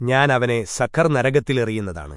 ഞാൻ അവനെ സഖർ നരകത്തിലെറിയുന്നതാണ്